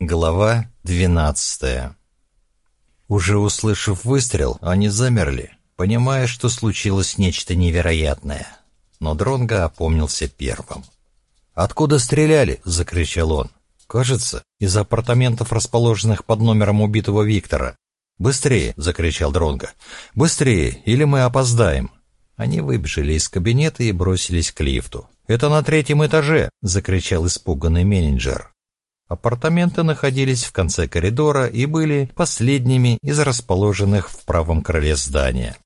Глава двенадцатая Уже услышав выстрел, они замерли, понимая, что случилось нечто невероятное. Но Дронго опомнился первым. «Откуда стреляли?» — закричал он. «Кажется, из апартаментов, расположенных под номером убитого Виктора. Быстрее!» — закричал Дронго. «Быстрее, или мы опоздаем!» Они выбежали из кабинета и бросились к лифту. «Это на третьем этаже!» — закричал испуганный менеджер. Апартаменты находились в конце коридора и были последними из расположенных в правом крыле здания.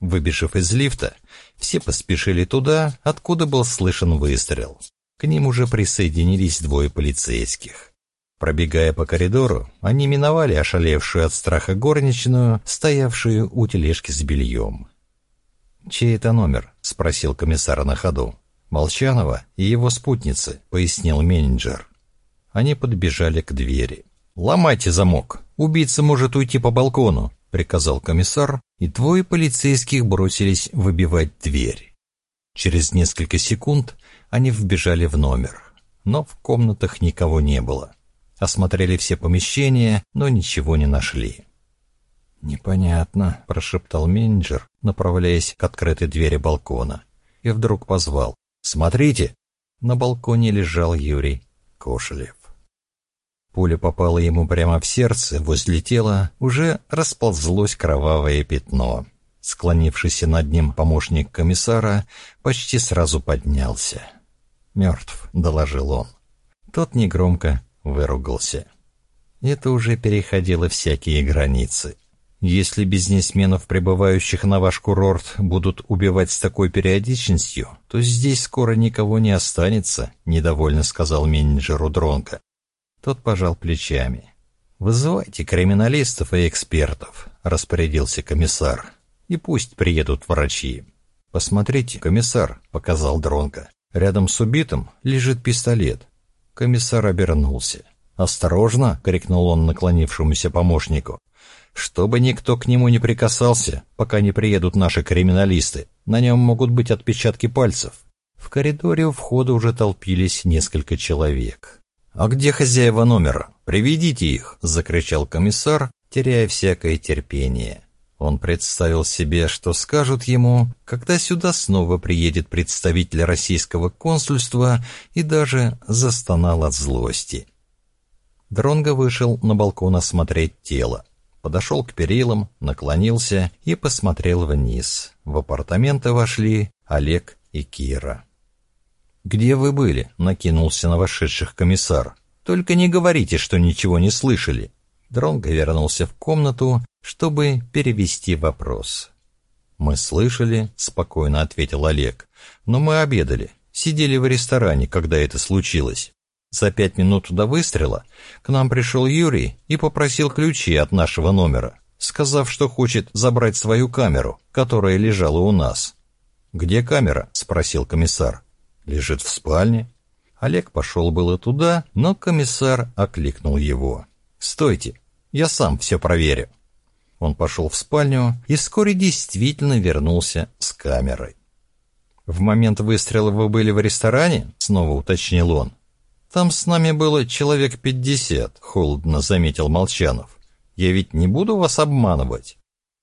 Выбежав из лифта, все поспешили туда, откуда был слышен выстрел. К ним уже присоединились двое полицейских. Пробегая по коридору, они миновали ошалевшую от страха горничную, стоявшую у тележки с бельем. «Чей это номер?» — спросил комиссар на ходу. «Молчанова и его спутницы», — пояснил менеджер. Они подбежали к двери. «Ломайте замок. Убийца может уйти по балкону», — приказал комиссар, и двое полицейских бросились выбивать дверь. Через несколько секунд они вбежали в номер, но в комнатах никого не было. Осмотрели все помещения, но ничего не нашли. «Непонятно», — прошептал менеджер, направляясь к открытой двери балкона, и вдруг позвал. «Смотрите!» На балконе лежал Юрий Кошелев. Пуля попала ему прямо в сердце, возле тела уже расползлось кровавое пятно. Склонившийся над ним помощник комиссара почти сразу поднялся. «Мертв», — доложил он. Тот негромко выругался. Это уже переходило всякие границы. Если бизнесменов, прибывающих на ваш курорт, будут убивать с такой периодичностью, то здесь скоро никого не останется, недовольно сказал менеджеру Дронка. Тот пожал плечами. «Вызывайте криминалистов и экспертов», — распорядился комиссар. «И пусть приедут врачи». «Посмотрите, комиссар», — показал Дронко. «Рядом с убитым лежит пистолет». Комиссар обернулся. «Осторожно!» — крикнул он наклонившемуся помощнику. «Чтобы никто к нему не прикасался, пока не приедут наши криминалисты. На нем могут быть отпечатки пальцев». В коридоре у входа уже толпились несколько человек. «А где хозяева номера? Приведите их!» — закричал комиссар, теряя всякое терпение. Он представил себе, что скажут ему, когда сюда снова приедет представитель российского консульства, и даже застонал от злости. Дронго вышел на балкон осмотреть тело. Подошел к перилам, наклонился и посмотрел вниз. В апартаменты вошли Олег и Кира. «Где вы были?» — накинулся на вошедших комиссар. «Только не говорите, что ничего не слышали». Дронго вернулся в комнату, чтобы перевести вопрос. «Мы слышали», — спокойно ответил Олег. «Но мы обедали, сидели в ресторане, когда это случилось. За пять минут до выстрела к нам пришел Юрий и попросил ключи от нашего номера, сказав, что хочет забрать свою камеру, которая лежала у нас». «Где камера?» — спросил комиссар. Лежит в спальне. Олег пошел было туда, но комиссар окликнул его. «Стойте, я сам все проверю». Он пошел в спальню и вскоре действительно вернулся с камерой. «В момент выстрела вы были в ресторане?» — снова уточнил он. «Там с нами было человек пятьдесят», — холодно заметил Молчанов. «Я ведь не буду вас обманывать».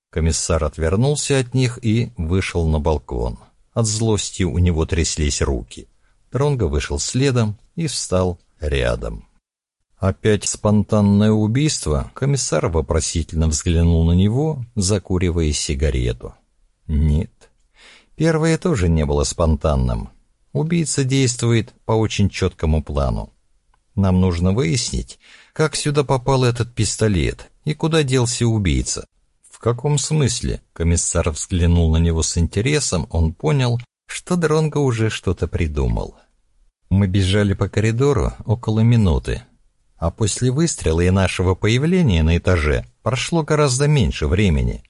Комиссар отвернулся от них и вышел на балкон. От злости у него тряслись руки. Дронго вышел следом и встал рядом. Опять спонтанное убийство? Комиссар вопросительно взглянул на него, закуривая сигарету. Нет. Первое тоже не было спонтанным. Убийца действует по очень четкому плану. Нам нужно выяснить, как сюда попал этот пистолет и куда делся убийца. «В каком смысле?» Комиссар взглянул на него с интересом, он понял, что Дронго уже что-то придумал. Мы бежали по коридору около минуты, а после выстрела и нашего появления на этаже прошло гораздо меньше времени.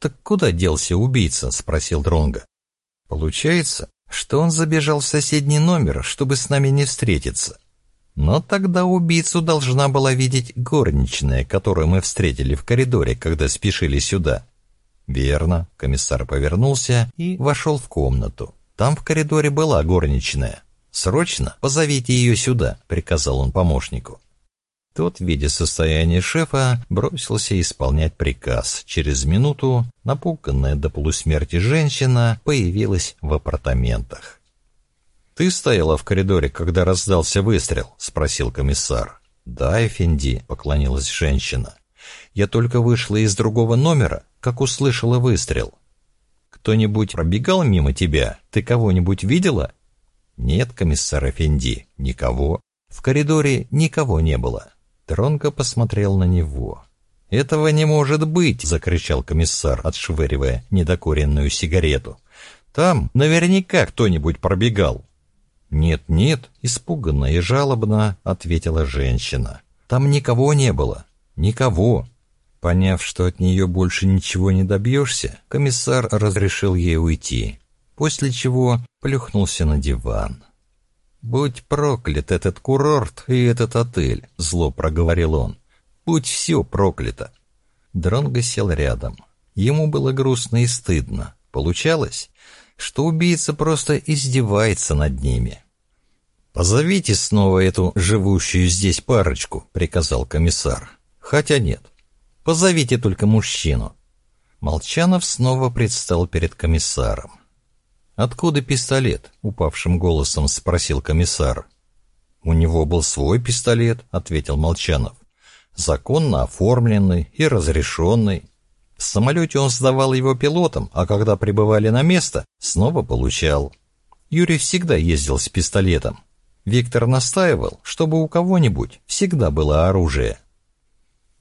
«Так куда делся убийца?» — спросил Дронго. «Получается, что он забежал в соседний номер, чтобы с нами не встретиться. Но тогда убийцу должна была видеть горничная, которую мы встретили в коридоре, когда спешили сюда. Верно. Комиссар повернулся и вошел в комнату. Там в коридоре была горничная. «Срочно позовите ее сюда», — приказал он помощнику. Тот, видя состояние шефа, бросился исполнять приказ. Через минуту напуганная до полусмерти женщина появилась в апартаментах. «Ты стояла в коридоре, когда раздался выстрел?» — спросил комиссар. «Да, Эфенди», — поклонилась женщина. «Я только вышла из другого номера, как услышала выстрел. Кто-нибудь пробегал мимо тебя? Ты кого-нибудь видела?» «Нет, комиссар Эфенди, никого. В коридоре никого не было». Тронко посмотрел на него. «Этого не может быть!» — закричал комиссар, отшвыривая недокуренную сигарету. «Там наверняка кто-нибудь пробегал». «Нет-нет», — испуганно и жалобно ответила женщина. «Там никого не было. Никого». Поняв, что от нее больше ничего не добьешься, комиссар разрешил ей уйти, после чего плюхнулся на диван. «Будь проклят этот курорт и этот отель», — зло проговорил он. «Будь все проклято». Дронго сел рядом. Ему было грустно и стыдно. Получалось, что убийца просто издевается над ними. «Позовите снова эту живущую здесь парочку», — приказал комиссар. «Хотя нет, позовите только мужчину». Молчанов снова предстал перед комиссаром. «Откуда пистолет?» — упавшим голосом спросил комиссар. «У него был свой пистолет», — ответил Молчанов. «Законно оформленный и разрешенный. В самолете он сдавал его пилотам, а когда прибывали на место, снова получал. Юрий всегда ездил с пистолетом. Виктор настаивал, чтобы у кого-нибудь всегда было оружие».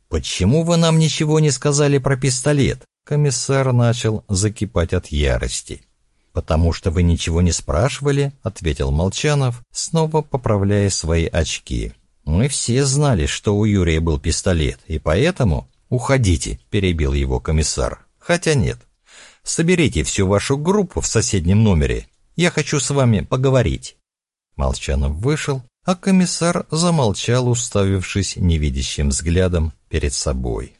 «Почему вы нам ничего не сказали про пистолет?» Комиссар начал закипать от ярости. «Потому что вы ничего не спрашивали», — ответил Молчанов, снова поправляя свои очки. «Мы все знали, что у Юрия был пистолет, и поэтому...» «Уходите», — перебил его комиссар. «Хотя нет. Соберите всю вашу группу в соседнем номере. Я хочу с вами поговорить». Молчанов вышел, а комиссар замолчал, уставившись невидящим взглядом перед собой.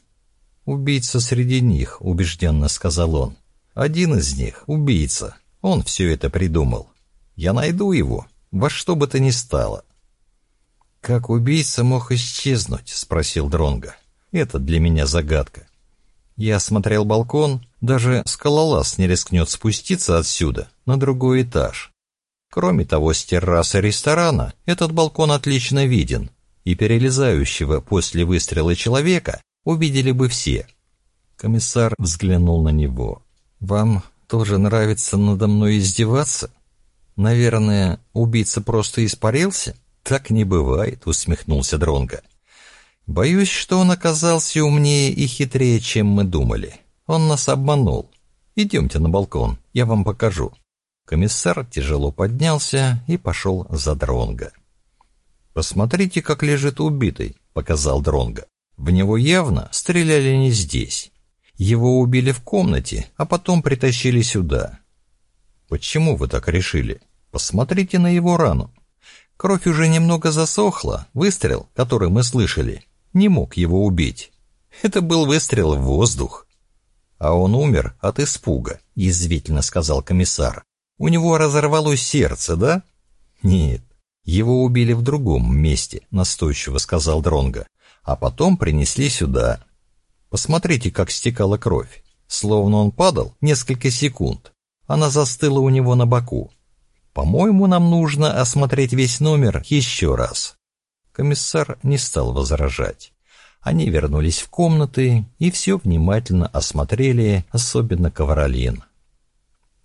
«Убийца среди них», — убежденно сказал он. «Один из них — убийца, он все это придумал. Я найду его, во что бы то ни стало. «Как убийца мог исчезнуть?» — спросил Дронга. «Это для меня загадка. Я осмотрел балкон, даже скалолаз не рискнет спуститься отсюда, на другой этаж. Кроме того, с террасы ресторана этот балкон отлично виден, и перелезающего после выстрела человека увидели бы все». Комиссар взглянул на него. «Вам тоже нравится надо мной издеваться? Наверное, убийца просто испарился? Так не бывает, усмехнулся Дронга. Боюсь, что он оказался умнее и хитрее, чем мы думали. Он нас обманул. Идемте на балкон, я вам покажу. Комиссар тяжело поднялся и пошел за Дронга. «Посмотрите, как лежит убитый», — показал Дронга. «В него явно стреляли не здесь. Его убили в комнате, а потом притащили сюда. Почему вы так решили? Посмотрите на его рану. Кровь уже немного засохла, выстрел, который мы слышали, не мог его убить. Это был выстрел в воздух. А он умер от испуга, язвительно сказал комиссар. У него разорвалось сердце, да? Нет, его убили в другом месте, настойчиво сказал Дронга, а потом принесли сюда. Посмотрите, как стекала кровь. Словно он падал несколько секунд. Она застыла у него на боку. По-моему, нам нужно осмотреть весь номер еще раз. Комиссар не стал возражать. Они вернулись в комнаты и все внимательно осмотрели, особенно Ковролин.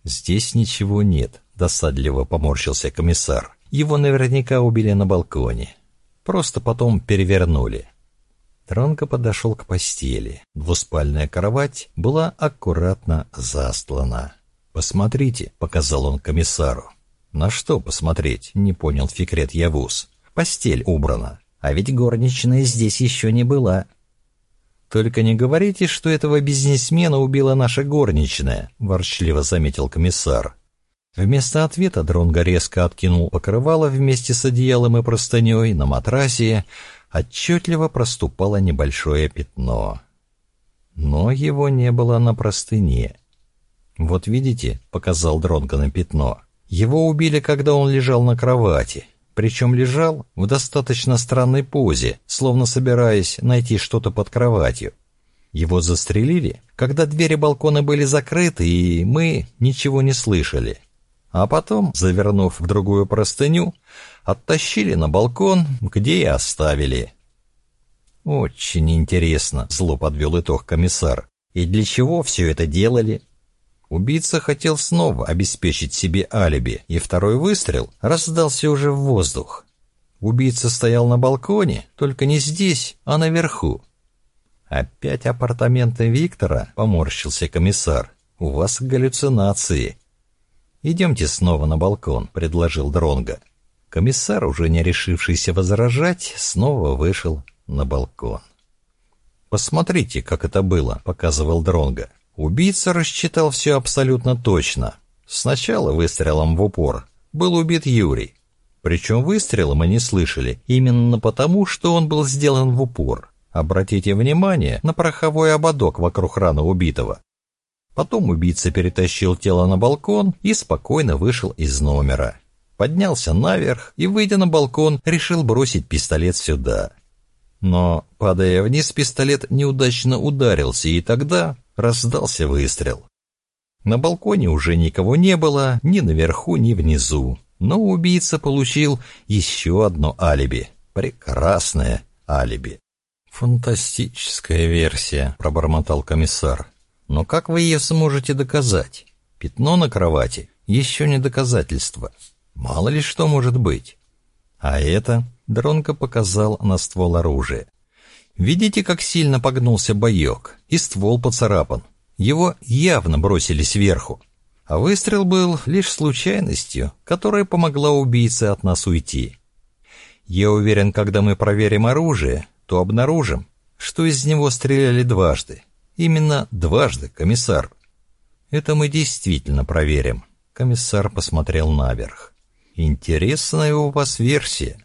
«Здесь ничего нет», — досадливо поморщился комиссар. «Его наверняка убили на балконе. Просто потом перевернули. Тронко подошел к постели. Двуспальная кровать была аккуратно застлана. «Посмотрите», — показал он комиссару. «На что посмотреть?» — не понял Фикрет Явус. «Постель убрана. А ведь горничная здесь еще не была». «Только не говорите, что этого бизнесмена убила наша горничная», — ворчливо заметил комиссар. Вместо ответа Дронго резко откинул покрывало вместе с одеялом и простыней на матрасе, отчетливо проступало небольшое пятно. Но его не было на простыне. «Вот видите», — показал Дронго на пятно, — «его убили, когда он лежал на кровати. Причем лежал в достаточно странной позе, словно собираясь найти что-то под кроватью. Его застрелили, когда двери балкона были закрыты, и мы ничего не слышали. А потом, завернув в другую простыню, оттащили на балкон, где и оставили. «Очень интересно», — зло подвел итог комиссар. «И для чего все это делали?» Убийца хотел снова обеспечить себе алиби, и второй выстрел раздался уже в воздух. Убийца стоял на балконе, только не здесь, а наверху. «Опять апартаменты Виктора?» — поморщился комиссар. «У вас галлюцинации». «Идемте снова на балкон», — предложил Дронга. Комиссар, уже не решившийся возражать, снова вышел на балкон. «Посмотрите, как это было», — показывал Дронга. Убийца рассчитал все абсолютно точно. Сначала выстрелом в упор был убит Юрий. Причем выстрела мы не слышали, именно потому, что он был сделан в упор. Обратите внимание на пороховой ободок вокруг раны убитого. Потом убийца перетащил тело на балкон и спокойно вышел из номера. Поднялся наверх и, выйдя на балкон, решил бросить пистолет сюда. Но, падая вниз, пистолет неудачно ударился, и тогда раздался выстрел. На балконе уже никого не было, ни наверху, ни внизу. Но убийца получил еще одно алиби. Прекрасное алиби. «Фантастическая версия», — пробормотал комиссар. «Но как вы ее сможете доказать? Пятно на кровати — еще не доказательство. Мало ли что может быть». А это Дронко показал на ствол оружия. Видите, как сильно погнулся боек, и ствол поцарапан. Его явно бросили сверху. А выстрел был лишь случайностью, которая помогла убийце от нас уйти. Я уверен, когда мы проверим оружие, то обнаружим, что из него стреляли дважды. Именно дважды, комиссар. Это мы действительно проверим. Комиссар посмотрел наверх. Интересная у вас версия.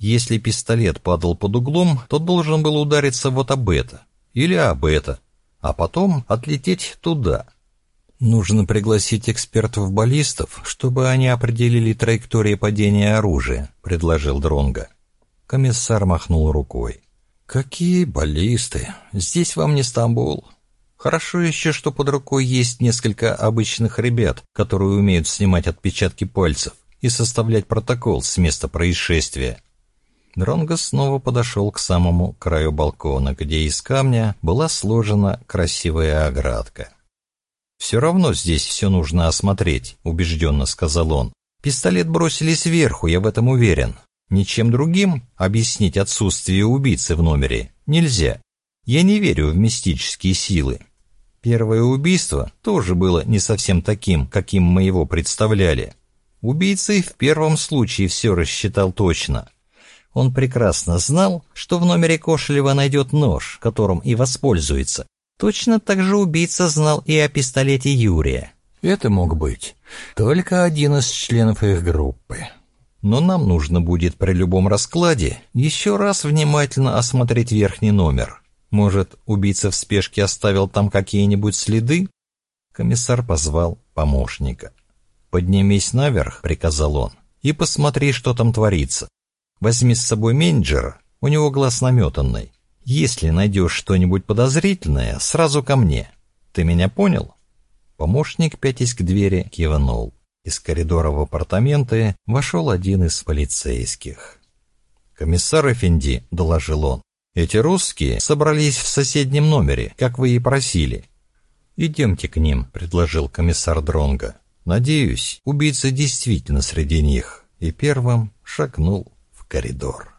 Если пистолет падал под углом, то должен был удариться вот об это или об это, а потом отлететь туда. Нужно пригласить экспертов-баллистов, чтобы они определили траектории падения оружия, предложил Дронга. Комиссар махнул рукой. Какие баллисты? Здесь вам не Стамбул. Хорошо еще, что под рукой есть несколько обычных ребят, которые умеют снимать отпечатки пальцев и составлять протокол с места происшествия. Дронго снова подошел к самому краю балкона, где из камня была сложена красивая оградка. «Все равно здесь все нужно осмотреть», — убежденно сказал он. «Пистолет бросили сверху, я в этом уверен. Ничем другим объяснить отсутствие убийцы в номере нельзя. Я не верю в мистические силы. Первое убийство тоже было не совсем таким, каким мы его представляли. Убийца и в первом случае все рассчитал точно — он прекрасно знал, что в номере Кошелева найдет нож, которым и воспользуется. Точно так же убийца знал и о пистолете Юрия. Это мог быть только один из членов их группы. Но нам нужно будет при любом раскладе еще раз внимательно осмотреть верхний номер. Может, убийца в спешке оставил там какие-нибудь следы? Комиссар позвал помощника. «Поднимись наверх», — приказал он, — «и посмотри, что там творится. Возьми с собой менеджера, у него глаз наметанный. Если найдешь что-нибудь подозрительное, сразу ко мне. Ты меня понял?» Помощник, пятясь к двери, кивнул. Из коридора в апартаменты вошел один из полицейских. «Комиссар Эфенди», — доложил он, — «эти русские собрались в соседнем номере, как вы и просили». «Идемте к ним», — предложил комиссар Дронга. «Надеюсь, убийца действительно среди них». И первым шагнул коридор.